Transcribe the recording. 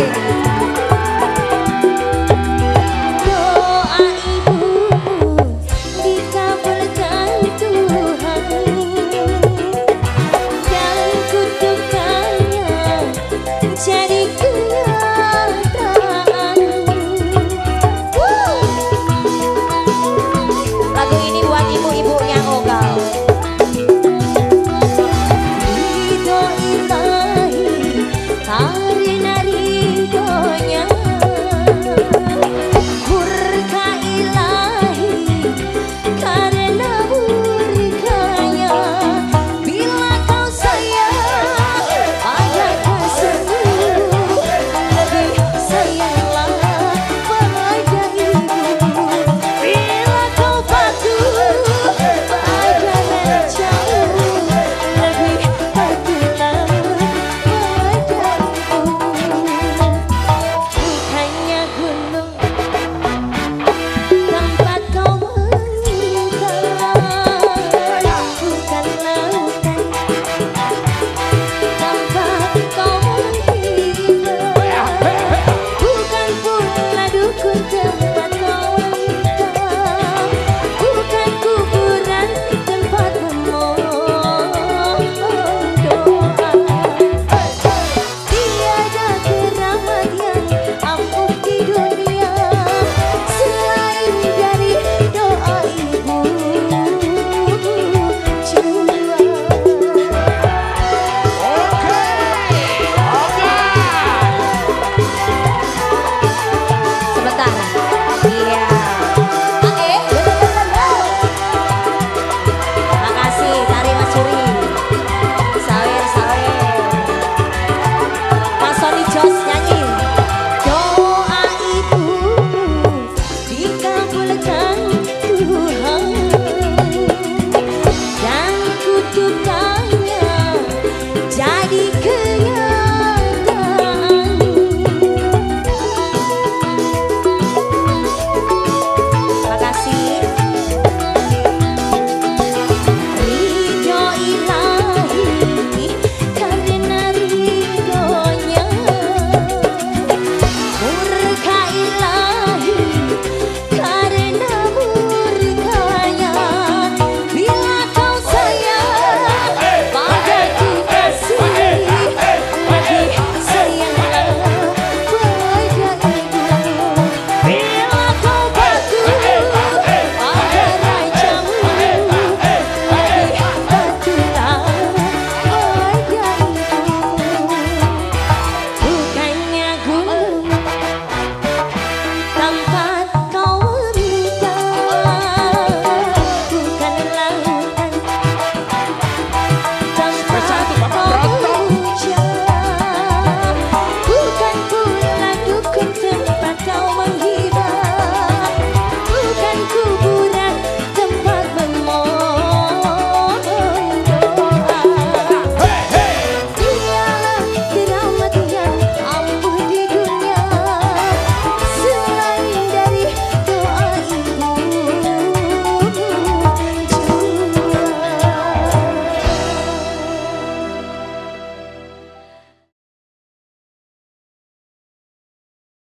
right.